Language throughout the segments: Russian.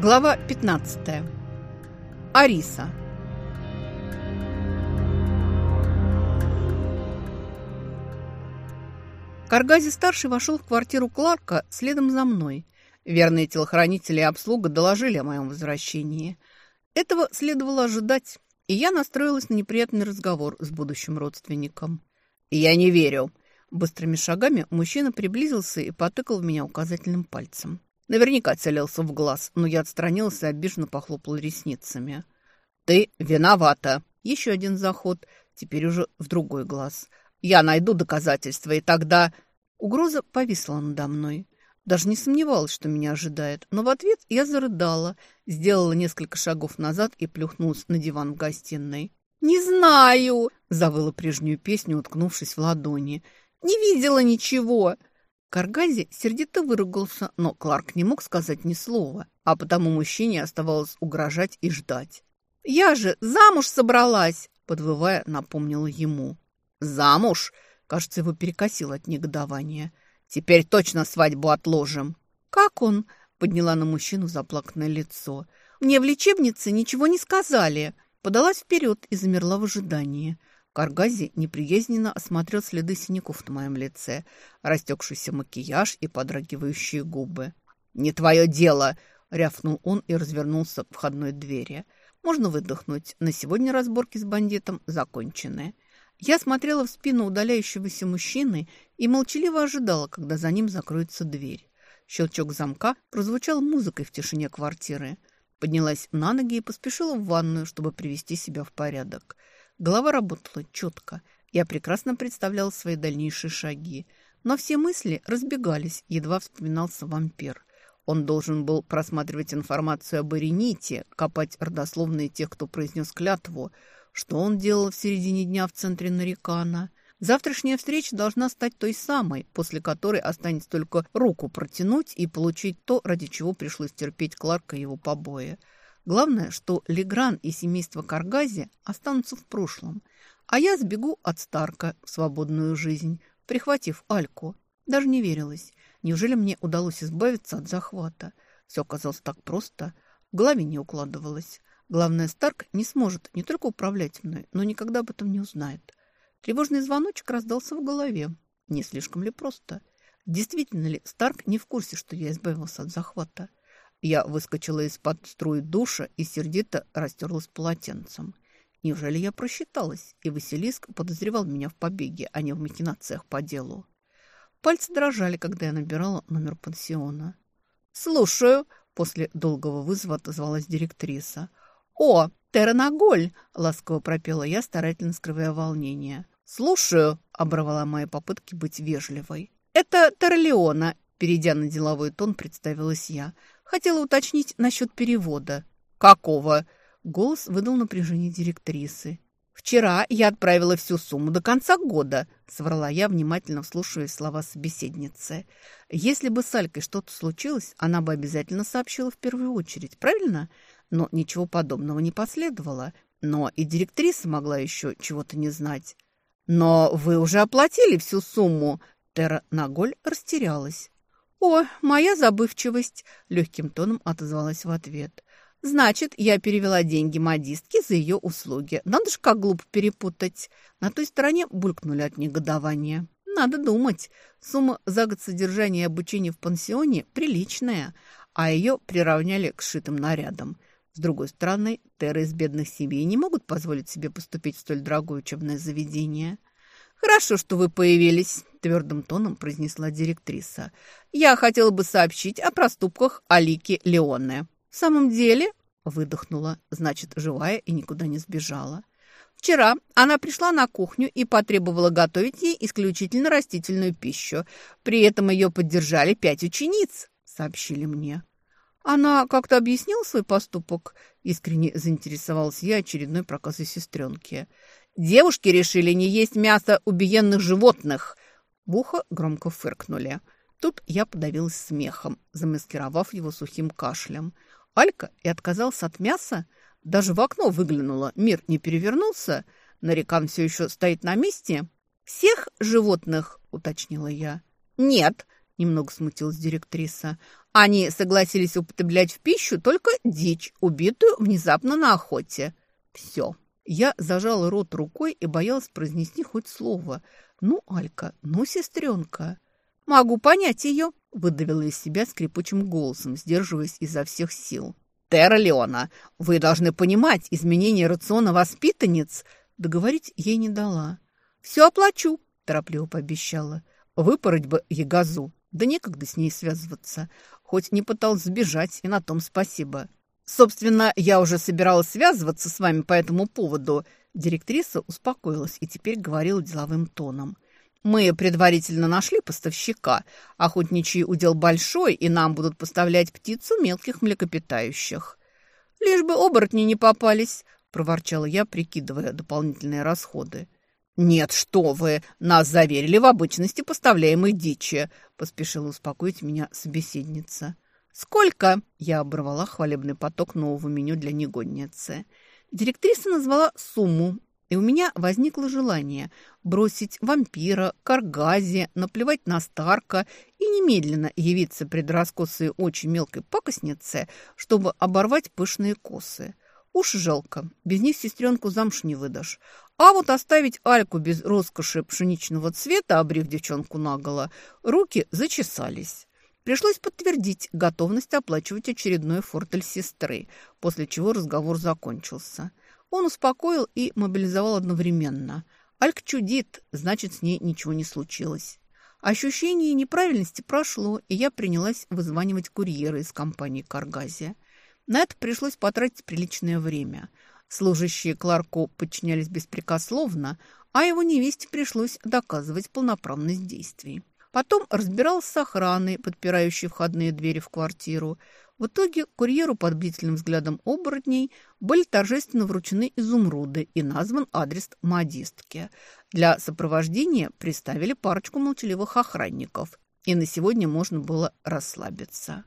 Глава 15. Ариса. Каргази-старший вошел в квартиру Кларка следом за мной. Верные телохранители и обслуга доложили о моем возвращении. Этого следовало ожидать, и я настроилась на неприятный разговор с будущим родственником. «Я не верю». Быстрыми шагами мужчина приблизился и потыкал в меня указательным пальцем. Наверняка целился в глаз, но я отстранился и обиженно похлопал ресницами. «Ты виновата!» Еще один заход, теперь уже в другой глаз. «Я найду доказательства, и тогда...» Угроза повисла надо мной. Даже не сомневалась, что меня ожидает, но в ответ я зарыдала, сделала несколько шагов назад и плюхнулась на диван в гостиной. «Не знаю!» – завыла прежнюю песню, уткнувшись в ладони. «Не видела ничего!» Каргази сердито выругался, но Кларк не мог сказать ни слова, а потому мужчине оставалось угрожать и ждать. «Я же замуж собралась!» – подвывая, напомнила ему. «Замуж?» – кажется, его перекосило от негодования. «Теперь точно свадьбу отложим!» «Как он?» – подняла на мужчину заплаканное лицо. «Мне в лечебнице ничего не сказали!» Подалась вперед и замерла в ожидании – Каргази неприязненно осмотрел следы синяков на моем лице, растекшийся макияж и подрагивающие губы. «Не твое дело!» — рявкнул он и развернулся к входной двери. «Можно выдохнуть. На сегодня разборки с бандитом закончены». Я смотрела в спину удаляющегося мужчины и молчаливо ожидала, когда за ним закроется дверь. Щелчок замка прозвучал музыкой в тишине квартиры. Поднялась на ноги и поспешила в ванную, чтобы привести себя в порядок. Голова работала четко. Я прекрасно представляла свои дальнейшие шаги. Но все мысли разбегались, едва вспоминался вампир. Он должен был просматривать информацию об Ирените, копать родословные тех, кто произнес клятву. Что он делал в середине дня в центре Нарикана? Завтрашняя встреча должна стать той самой, после которой останется только руку протянуть и получить то, ради чего пришлось терпеть Кларка и его побои. Главное, что Легран и семейство Каргази останутся в прошлом, а я сбегу от Старка в свободную жизнь, прихватив Альку. Даже не верилось. Неужели мне удалось избавиться от захвата? Все оказалось так просто. В голове не укладывалось. Главное, Старк не сможет не только управлять мной, но никогда об этом не узнает. Тревожный звоночек раздался в голове. Не слишком ли просто? Действительно ли Старк не в курсе, что я избавился от захвата? Я выскочила из-под струи душа и сердито растерлась полотенцем. Неужели я просчиталась, и Василиск подозревал меня в побеге, а не в махинациях по делу? Пальцы дрожали, когда я набирала номер пансиона. «Слушаю», — после долгого вызова отозвалась директриса. «О, Терраноголь!» — ласково пропела я, старательно скрывая волнение. «Слушаю», — оборвала мои попытки быть вежливой. «Это Терралеона», — перейдя на деловой тон, представилась я. Хотела уточнить насчет перевода. «Какого?» Голос выдал напряжение директрисы. «Вчера я отправила всю сумму до конца года», — соврала я, внимательно вслушиваясь слова собеседницы. «Если бы с Алькой что-то случилось, она бы обязательно сообщила в первую очередь, правильно? Но ничего подобного не последовало. Но и директриса могла еще чего-то не знать». «Но вы уже оплатили всю сумму!» Тера Наголь растерялась. «О, моя забывчивость!» – легким тоном отозвалась в ответ. «Значит, я перевела деньги модистке за ее услуги. Надо же, как глупо перепутать!» На той стороне булькнули от негодования. «Надо думать. Сумма за год содержания и обучения в пансионе приличная, а ее приравняли к сшитым нарядам. С другой стороны, теры из бедных семей не могут позволить себе поступить в столь дорогое учебное заведение». «Хорошо, что вы появились», – твердым тоном произнесла директриса. «Я хотела бы сообщить о проступках Алики Леоне». «В самом деле?» – выдохнула. «Значит, живая и никуда не сбежала». Вчера она пришла на кухню и потребовала готовить ей исключительно растительную пищу. При этом ее поддержали пять учениц, сообщили мне. Она как-то объяснила свой поступок? Искренне заинтересовалась я очередной проказой сестренки. Девушки решили не есть мясо убиенных животных. Бухо громко фыркнули. Тут я подавилась смехом, замаскировав его сухим кашлем. Алька и отказался от мяса? Даже в окно выглянула. Мир не перевернулся? Нарекан все еще стоит на месте? «Всех животных?» – уточнила я. «Нет», – немного смутилась директриса. Они согласились употреблять в пищу только дичь, убитую внезапно на охоте. Все. Я зажала рот рукой и боялась произнести хоть слово. «Ну, Алька, ну, сестренка!» «Могу понять ее», — выдавила из себя скрипучим голосом, сдерживаясь изо всех сил. «Терра Леона, вы должны понимать изменение рациона воспитанниц!» Договорить ей не дала. «Все оплачу», — торопливо пообещала. «Выпороть бы ягозу, да некогда с ней связываться. Хоть не пыталась сбежать, и на том спасибо». «Собственно, я уже собиралась связываться с вами по этому поводу». Директриса успокоилась и теперь говорила деловым тоном. «Мы предварительно нашли поставщика. Охотничий удел большой, и нам будут поставлять птицу мелких млекопитающих». «Лишь бы оборотни не попались», – проворчала я, прикидывая дополнительные расходы. «Нет, что вы! Нас заверили в обычности поставляемой дичи!» – поспешила успокоить меня собеседница. «Сколько?» – я оборвала хвалебный поток нового меню для негодницы. Директриса назвала сумму, и у меня возникло желание бросить вампира, каргази, наплевать на Старка и немедленно явиться пред раскосой очень мелкой пакостнице, чтобы оборвать пышные косы. Уж жалко, без них сестренку замуж не выдашь. А вот оставить Альку без роскоши пшеничного цвета, обрив девчонку наголо, руки зачесались. Пришлось подтвердить готовность оплачивать очередной фортель сестры, после чего разговор закончился. Он успокоил и мобилизовал одновременно. Альк чудит, значит, с ней ничего не случилось. Ощущение неправильности прошло, и я принялась вызванивать курьера из компании «Каргазия». На это пришлось потратить приличное время. Служащие Кларку подчинялись беспрекословно, а его невесте пришлось доказывать полноправность действий. Потом разбирался с охраной, подпирающей входные двери в квартиру. В итоге курьеру под бдительным взглядом оборотней были торжественно вручены изумруды и назван адрес модистки. Для сопровождения приставили парочку молчаливых охранников, и на сегодня можно было расслабиться.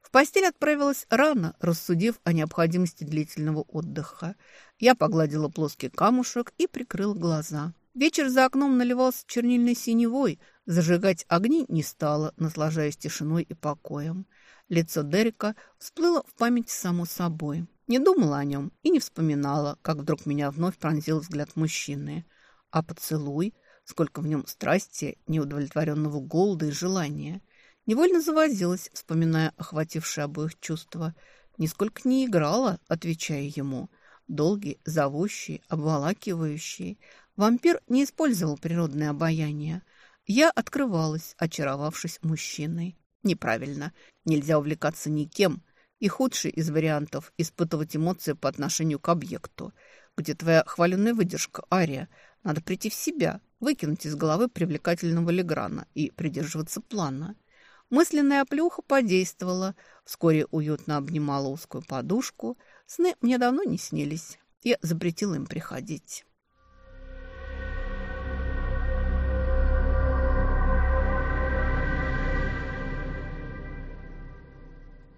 В постель отправилась рано, рассудив о необходимости длительного отдыха. Я погладила плоский камушек и прикрыла глаза. Вечер за окном наливался чернильной синевой, зажигать огни не стало, наслаждаясь тишиной и покоем. Лицо Дерека всплыло в память само собой. Не думала о нем и не вспоминала, как вдруг меня вновь пронзил взгляд мужчины. А поцелуй, сколько в нем страсти, неудовлетворенного голода и желания. Невольно завозилась, вспоминая охватившее обоих чувства. Нисколько не играла, отвечая ему. Долгий, зовущий, обволакивающий. Вампир не использовал природное обаяние. Я открывалась, очаровавшись мужчиной. Неправильно. Нельзя увлекаться никем. И худший из вариантов – испытывать эмоции по отношению к объекту. Где твоя хваленная выдержка, Ария? Надо прийти в себя, выкинуть из головы привлекательного Леграна и придерживаться плана – Мысленная оплюха подействовала. Вскоре уютно обнимала узкую подушку. Сны мне давно не снились. Я запретила им приходить.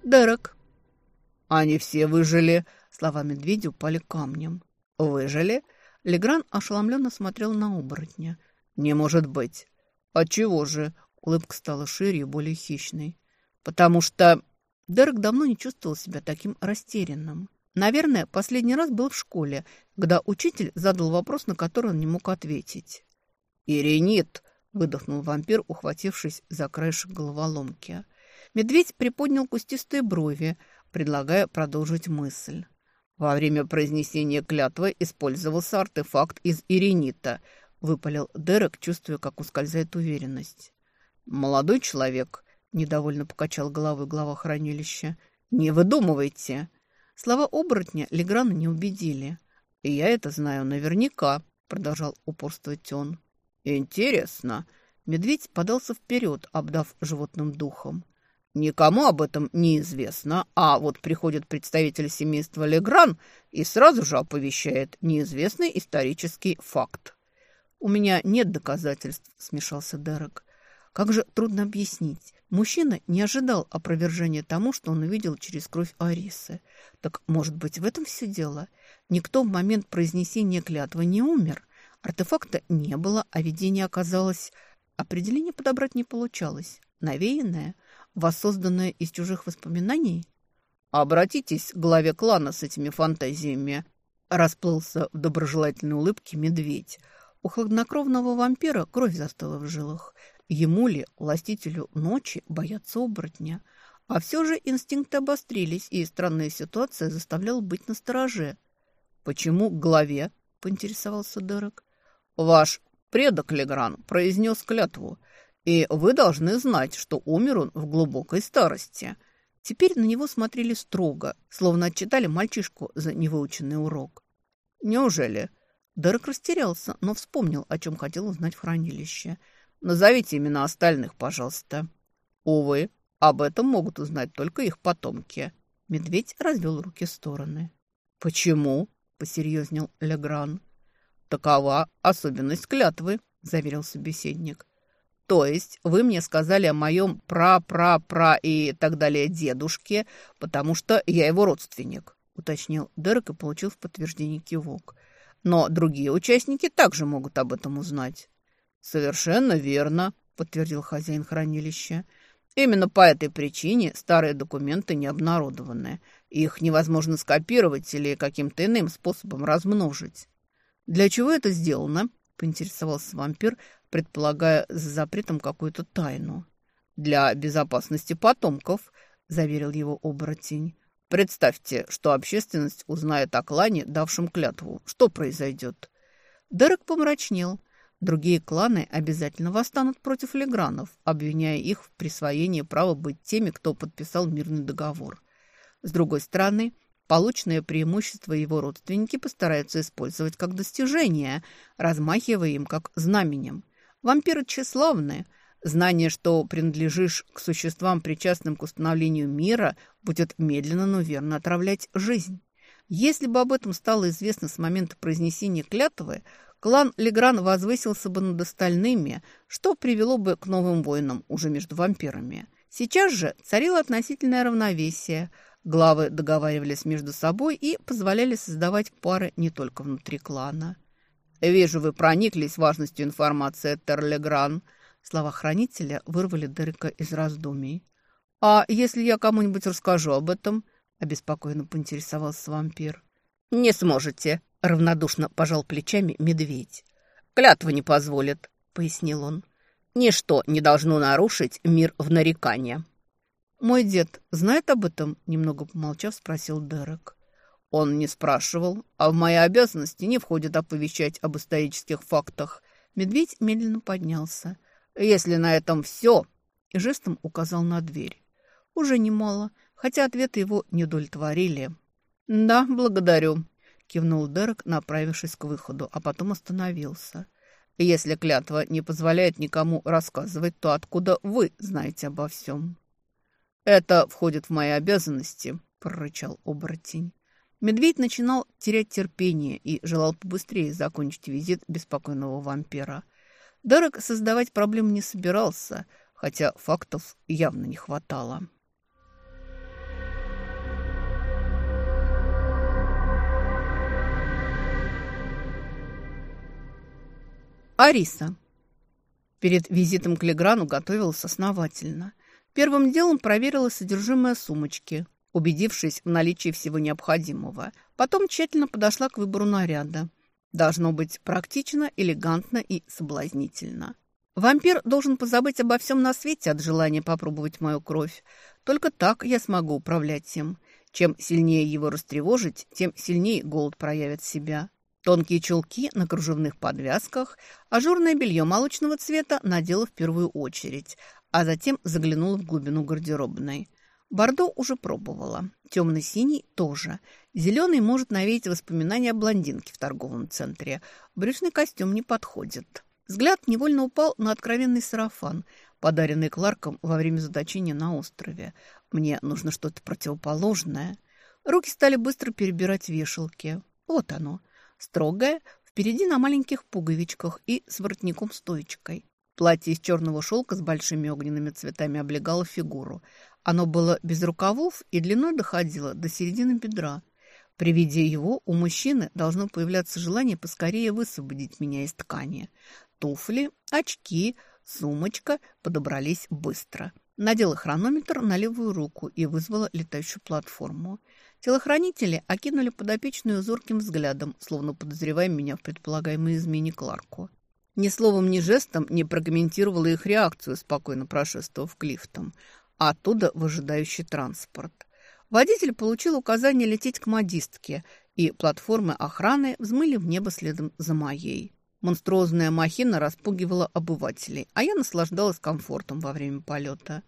Дерек. Они все выжили. Слова медведя упали камнем. Выжили? Легран ошеломленно смотрел на оборотня. Не может быть. Отчего же? Улыбка стала шире и более хищной. «Потому что...» Дерек давно не чувствовал себя таким растерянным. Наверное, последний раз был в школе, когда учитель задал вопрос, на который он не мог ответить. «Иринит!» – выдохнул вампир, ухватившись за краешек головоломки. Медведь приподнял кустистые брови, предлагая продолжить мысль. Во время произнесения клятвы использовался артефакт из иринита, выпалил Дерек, чувствуя, как ускользает уверенность. «Молодой человек», — недовольно покачал головой глава хранилища, — «не выдумывайте». Слова оборотня Леграна не убедили. «И я это знаю наверняка», — продолжал упорствовать он. «Интересно». Медведь подался вперед, обдав животным духом. «Никому об этом не известно, а вот приходит представитель семейства Легран и сразу же оповещает неизвестный исторический факт». «У меня нет доказательств», — смешался Дерек. Как же трудно объяснить. Мужчина не ожидал опровержения тому, что он увидел через кровь Арисы. Так, может быть, в этом все дело? Никто в момент произнесения клятвы не умер. Артефакта не было, а видение оказалось... Определение подобрать не получалось. Навеянное. Воссозданное из чужих воспоминаний? «Обратитесь к главе клана с этими фантазиями», – расплылся в доброжелательной улыбке медведь. У хладнокровного вампира кровь застыла в жилах. Ему ли, властителю ночи, бояться оборотня? А все же инстинкты обострились, и странная ситуация заставляла быть настороже. «Почему к главе?» – поинтересовался Дерек. «Ваш предок Легран произнес клятву, и вы должны знать, что умер он в глубокой старости». Теперь на него смотрели строго, словно отчитали мальчишку за невыученный урок. «Неужели?» Дерек растерялся, но вспомнил, о чем хотел узнать в хранилище. «Назовите имена остальных, пожалуйста». «Увы, об этом могут узнать только их потомки». Медведь развел руки в стороны. «Почему?» – посерьезнел Легран. «Такова особенность клятвы», – заверил собеседник. То есть вы мне сказали о моем пра-пра-пра и так далее дедушке, потому что я его родственник, уточнил Дерек и получил в подтверждение кивок. Но другие участники также могут об этом узнать. Совершенно верно, подтвердил хозяин хранилища. Именно по этой причине старые документы не обнародованы. Их невозможно скопировать или каким-то иным способом размножить. Для чего это сделано? поинтересовался вампир, предполагая за запретом какую-то тайну. «Для безопасности потомков», – заверил его оборотень. «Представьте, что общественность узнает о клане, давшем клятву. Что произойдет?» Дерек помрачнел. Другие кланы обязательно восстанут против легранов, обвиняя их в присвоении права быть теми, кто подписал мирный договор. С другой стороны, Полученное преимущество его родственники постараются использовать как достижение, размахивая им как знаменем. Вампиры тщеславные. Знание, что принадлежишь к существам, причастным к установлению мира, будет медленно, но верно отравлять жизнь. Если бы об этом стало известно с момента произнесения клятвы, клан Легран возвысился бы над остальными, что привело бы к новым войнам уже между вампирами. Сейчас же царило относительное равновесие – Главы договаривались между собой и позволяли создавать пары не только внутри клана. «Вижу, вы прониклись важностью информации, Терлегран». Слова хранителя вырвали Дерека из раздумий. «А если я кому-нибудь расскажу об этом?» – обеспокоенно поинтересовался вампир. «Не сможете», – равнодушно пожал плечами медведь. «Клятва не позволит», – пояснил он. «Ничто не должно нарушить мир в нарекания». «Мой дед знает об этом?» – немного помолчав, спросил Дерек. Он не спрашивал, а в мои обязанности не входит оповещать об исторических фактах. Медведь медленно поднялся. «Если на этом все...» и жестом указал на дверь. Уже немало, хотя ответы его не удовлетворили. «Да, благодарю», – кивнул Дерек, направившись к выходу, а потом остановился. «Если клятва не позволяет никому рассказывать, то откуда вы знаете обо всем?» «Это входит в мои обязанности», – прорычал оборотень. Медведь начинал терять терпение и желал побыстрее закончить визит беспокойного вампира. Дерек создавать проблем не собирался, хотя фактов явно не хватало. Ариса. Перед визитом к Леграну готовилась основательно. Первым делом проверила содержимое сумочки, убедившись в наличии всего необходимого. Потом тщательно подошла к выбору наряда. Должно быть практично, элегантно и соблазнительно. Вампир должен позабыть обо всем на свете от желания попробовать мою кровь. Только так я смогу управлять им. Чем сильнее его растревожить, тем сильнее голод проявит себя. Тонкие чулки на кружевных подвязках, ажурное белье молочного цвета надела в первую очередь, а затем заглянула в глубину гардеробной. Бордо уже пробовала. Темно-синий тоже. Зеленый может навеять воспоминания о блондинке в торговом центре. Брючный костюм не подходит. Взгляд невольно упал на откровенный сарафан, подаренный Кларком во время заточения на острове. Мне нужно что-то противоположное. Руки стали быстро перебирать вешалки. Вот оно. Строгое, впереди на маленьких пуговичках и с воротником-стоечкой. Платье из черного шелка с большими огненными цветами облегало фигуру. Оно было без рукавов и длиной доходило до середины бедра. При виде его у мужчины должно появляться желание поскорее высвободить меня из ткани. Туфли, очки, сумочка подобрались быстро. Надела хронометр на левую руку и вызвала летающую платформу. Телохранители окинули подопечную зорким взглядом, словно подозревая меня в предполагаемой измене Кларку. Ни словом, ни жестом не прокомментировала их реакцию, спокойно прошествовав к лифтам, а оттуда в ожидающий транспорт. Водитель получил указание лететь к модистке, и платформы охраны взмыли в небо следом за моей. Монструозная махина распугивала обывателей, а я наслаждалась комфортом во время полета.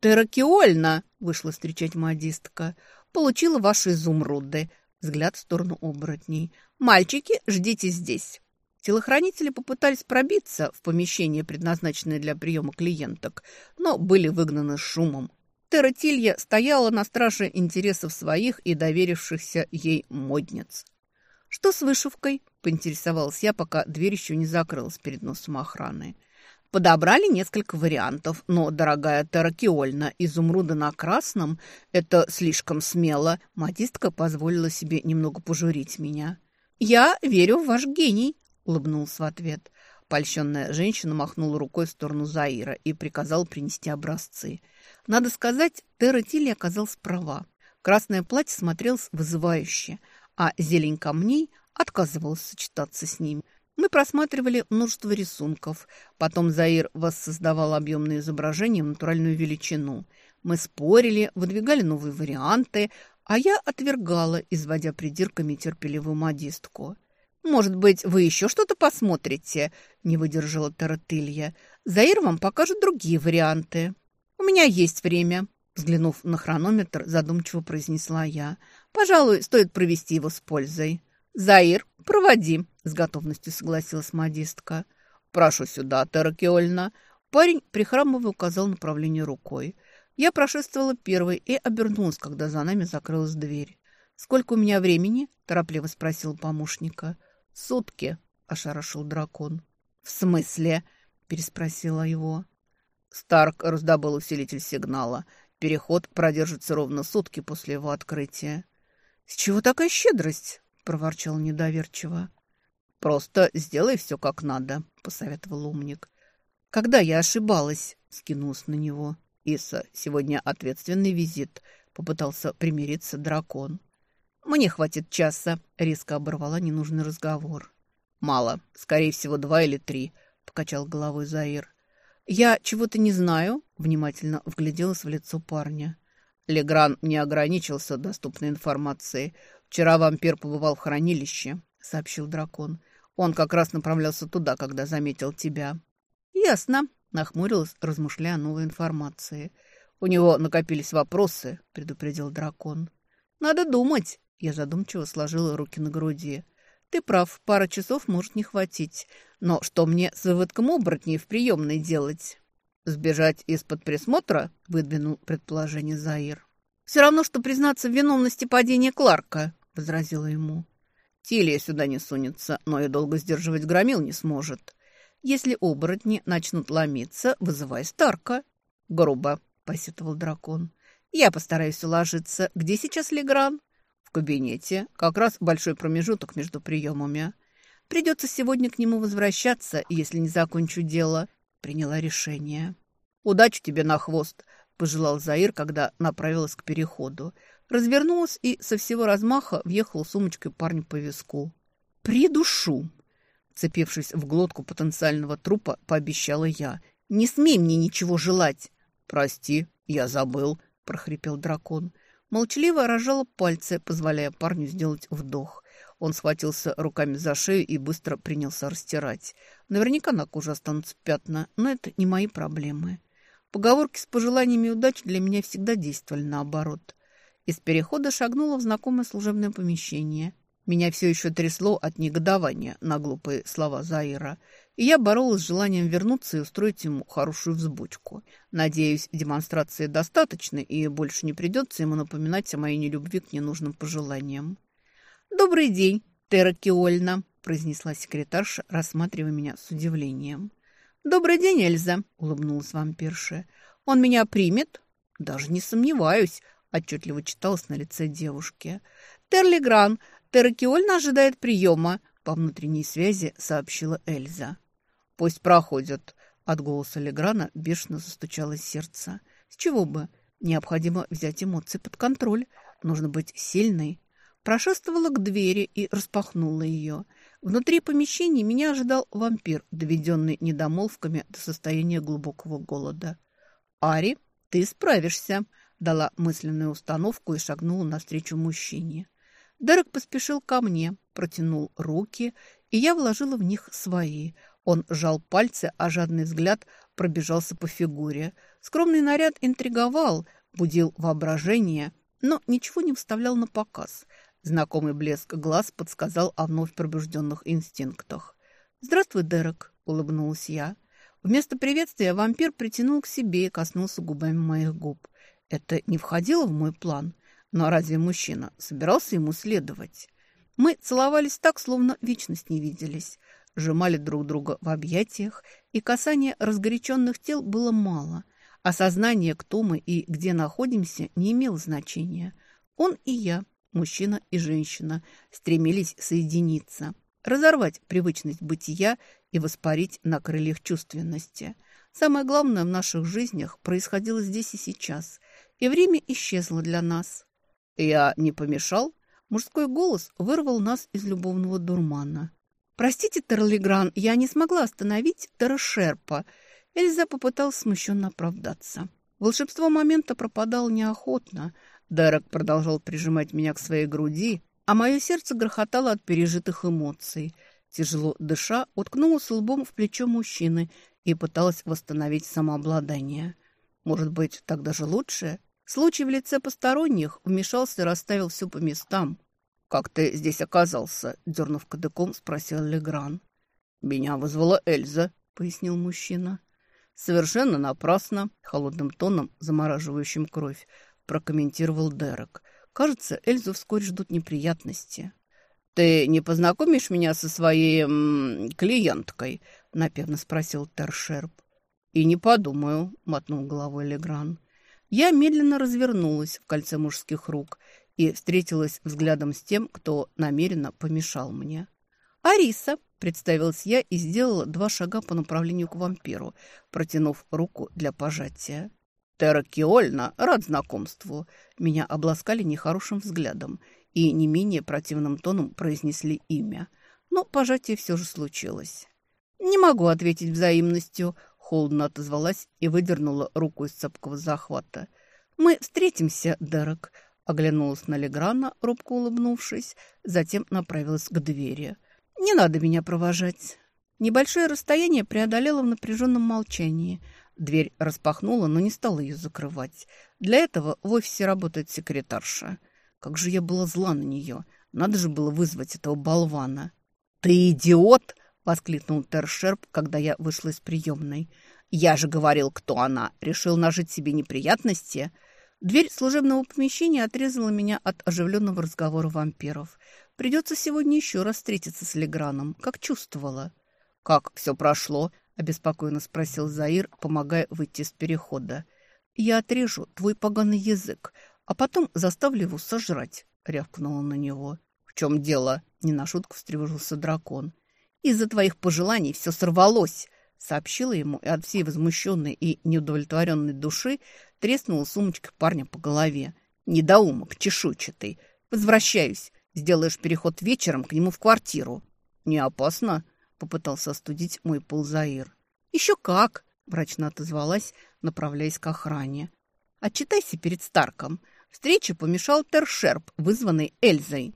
«Терракиольна!» – вышла встречать модистка. «Получила ваши изумруды!» – взгляд в сторону оборотней. «Мальчики, ждите здесь!» Телохранители попытались пробиться в помещение, предназначенное для приема клиенток, но были выгнаны шумом. Тера стояла на страже интересов своих и доверившихся ей модниц. «Что с вышивкой?» – поинтересовалась я, пока дверь еще не закрылась перед носом охраны. Подобрали несколько вариантов, но, дорогая Терракиольна, изумруда на красном – это слишком смело. Модистка позволила себе немного пожурить меня. «Я верю в ваш гений», – улыбнулся в ответ. Польщенная женщина махнула рукой в сторону Заира и приказала принести образцы. Надо сказать, Терра Тилли оказалась права. Красное платье смотрелось вызывающе, а зелень камней отказывалась сочетаться с ним. Мы просматривали множество рисунков. Потом Заир воссоздавал объемные изображения в натуральную величину. Мы спорили, выдвигали новые варианты, а я отвергала, изводя придирками терпеливую модистку. «Может быть, вы еще что-то посмотрите?» – не выдержала Таратылья. «Заир вам покажет другие варианты». «У меня есть время», – взглянув на хронометр, задумчиво произнесла я. «Пожалуй, стоит провести его с пользой». «Заир, проводи», – с готовностью согласилась модистка. «Прошу сюда, Теракиольна». Парень, прихрамывая, указал направление рукой. Я прошествовала первой и обернулась, когда за нами закрылась дверь. «Сколько у меня времени?» – торопливо спросил помощника. «Сутки», — ошарашил дракон. «В смысле?» — переспросила его. Старк раздобыл усилитель сигнала. Переход продержится ровно сутки после его открытия. «С чего такая щедрость?» — проворчал недоверчиво. «Просто сделай все как надо», — посоветовал умник. «Когда я ошибалась?» — скинулась на него. «Иса, сегодня ответственный визит», — попытался примириться дракон. «Мне хватит часа», — резко оборвала ненужный разговор. «Мало. Скорее всего, два или три», — покачал головой Заир. «Я чего-то не знаю», — внимательно вгляделась в лицо парня. Легран не ограничился доступной информацией. «Вчера вампир побывал в хранилище», — сообщил дракон. «Он как раз направлялся туда, когда заметил тебя». «Ясно», — нахмурилась, размышляя о новой информации. «У него накопились вопросы», — предупредил дракон. «Надо думать», я задумчиво сложила руки на груди. «Ты прав, пара часов может не хватить. Но что мне с выводком оборотней в приемной делать?» «Сбежать из-под присмотра?» – выдвинул предположение Заир. «Все равно, что признаться в виновности падения Кларка», – возразила ему. «Тилия сюда не сунется, но и долго сдерживать громил не сможет. Если оборотни начнут ломиться, вызывай Старка». «Грубо», – посетовал дракон. «Я постараюсь уложиться. Где сейчас Легран?» Кабинете. Как раз большой промежуток между приемами. Придется сегодня к нему возвращаться, если не закончу дело. Приняла решение. «Удачи тебе на хвост», – пожелал Заир, когда направилась к переходу. Развернулась и со всего размаха въехала сумочкой парню по виску. «Придушу!» Цепившись в глотку потенциального трупа, пообещала я. «Не смей мне ничего желать!» «Прости, я забыл», – прохрипел дракон. Молчаливо рожала пальцы, позволяя парню сделать вдох. Он схватился руками за шею и быстро принялся растирать. Наверняка на коже останутся пятна, но это не мои проблемы. Поговорки с пожеланиями удачи для меня всегда действовали наоборот. Из перехода шагнула в знакомое служебное помещение. Меня все еще трясло от негодования на глупые слова Заира, и я боролась с желанием вернуться и устроить ему хорошую взбучку. Надеюсь, демонстрации достаточно, и больше не придется ему напоминать о моей нелюбви к ненужным пожеланиям. «Добрый день, Терракиольна», – произнесла секретарша, рассматривая меня с удивлением. «Добрый день, Эльза», – улыбнулась вампирша. «Он меня примет?» «Даже не сомневаюсь», – отчетливо читалось на лице девушки. «Терлигран, Терракиольна ожидает приема», – по внутренней связи сообщила Эльза. «Пусть проходят». От голоса Леграна бешено застучалось сердце. С чего бы? Необходимо взять эмоции под контроль. Нужно быть сильной. Прошествовала к двери и распахнула ее. Внутри помещения меня ожидал вампир, доведенный недомолвками до состояния глубокого голода. «Ари, ты справишься», – дала мысленную установку и шагнула навстречу мужчине. Дерек поспешил ко мне, протянул руки, и я вложила в них свои. Он сжал пальцы, а жадный взгляд пробежался по фигуре. Скромный наряд интриговал, будил воображение, но ничего не вставлял на показ. Знакомый блеск глаз подсказал о вновь пробужденных инстинктах. «Здравствуй, Дерек», — улыбнулась я. Вместо приветствия вампир притянул к себе и коснулся губами моих губ. Это не входило в мой план. Но разве мужчина собирался ему следовать? Мы целовались так, словно вечность не виделись. Сжимали друг друга в объятиях, и касания разгоряченных тел было мало. Осознание, кто мы и где находимся, не имело значения. Он и я — мужчина и женщина, стремились соединиться, разорвать привычность бытия и воспарить на крыльях чувственности. Самое главное в наших жизнях происходило здесь и сейчас, и время исчезло для нас. «Я не помешал?» Мужской голос вырвал нас из любовного дурмана. «Простите, Терлигран, я не смогла остановить Тершерпа». Эльза попыталась смущенно оправдаться. Волшебство момента пропадало неохотно – Дерек продолжал прижимать меня к своей груди, а мое сердце грохотало от пережитых эмоций. Тяжело дыша, уткнулась лбом в плечо мужчины и пыталась восстановить самообладание. Может быть, так даже лучше? Случай в лице посторонних вмешался и расставил все по местам. «Как ты здесь оказался?» – дернув кадыком, спросил Легран. «Меня вызвала Эльза», – пояснил мужчина. «Совершенно напрасно», – холодным тоном, замораживающим кровь, прокомментировал Дерек. «Кажется, Эльзу вскоре ждут неприятности». «Ты не познакомишь меня со своей м, клиенткой?» – напевно спросил Тершерп. «И не подумаю», – мотнул головой Легран. Я медленно развернулась в кольце мужских рук и встретилась взглядом с тем, кто намеренно помешал мне. «Ариса», – представилась я и сделала два шага по направлению к вампиру, протянув руку для пожатия. «Терракиольна, рад знакомству». Меня обласкали нехорошим взглядом и не менее противным тоном произнесли имя. Но пожатие все же случилось. «Не могу ответить взаимностью», — холодно отозвалась и выдернула руку из цепкого захвата. «Мы встретимся, Дерек», — оглянулась на Леграна, робко улыбнувшись, затем направилась к двери. «Не надо меня провожать». Небольшое расстояние преодолело в напряженном молчании — Дверь распахнула, но не стала ее закрывать. Для этого в офисе работает секретарша. Как же я была зла на нее. Надо же было вызвать этого болвана. «Ты идиот!» — воскликнул Тершерп, когда я вышла из приемной. «Я же говорил, кто она. Решил нажить себе неприятности». Дверь служебного помещения отрезала меня от оживленного разговора вампиров. Придется сегодня еще раз встретиться с Леграном, как чувствовала. «Как все прошло?» – обеспокоенно спросил Заир, помогая выйти с перехода. «Я отрежу твой поганый язык, а потом заставлю его сожрать», – рявкнула на него. «В чем дело?» – не на шутку встревожился дракон. «Из-за твоих пожеланий все сорвалось», – сообщила ему, и от всей возмущенной и неудовлетворенной души треснула сумочка парня по голове. «Недоумок, чешуйчатый. Возвращаюсь. Сделаешь переход вечером к нему в квартиру». «Не опасно?» попытался остудить мой ползаир. «Еще как!» – мрачно отозвалась, направляясь к охране. «Отчитайся перед Старком. Встрече помешал Тершерп, вызванный Эльзой».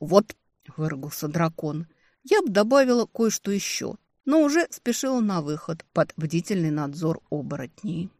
«Вот!» – выругался дракон. «Я бы добавила кое-что еще, но уже спешила на выход под бдительный надзор оборотней».